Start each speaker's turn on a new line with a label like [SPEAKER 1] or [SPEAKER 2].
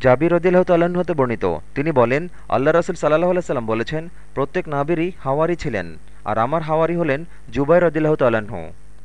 [SPEAKER 1] জাবির রদিল্লাহ তাল্লাহ্ন হতে বর্ণিত। তিনি বলেন আল্লাহ রসুল সাল্লাহ সাল্লাম বলেছেন, প্রত্যেক নাবিরই হাওয়ারি ছিলেন, আর আমার হাওয়ারি হলেন জুবাই রদিল্লাহ তাল্লাহ্ন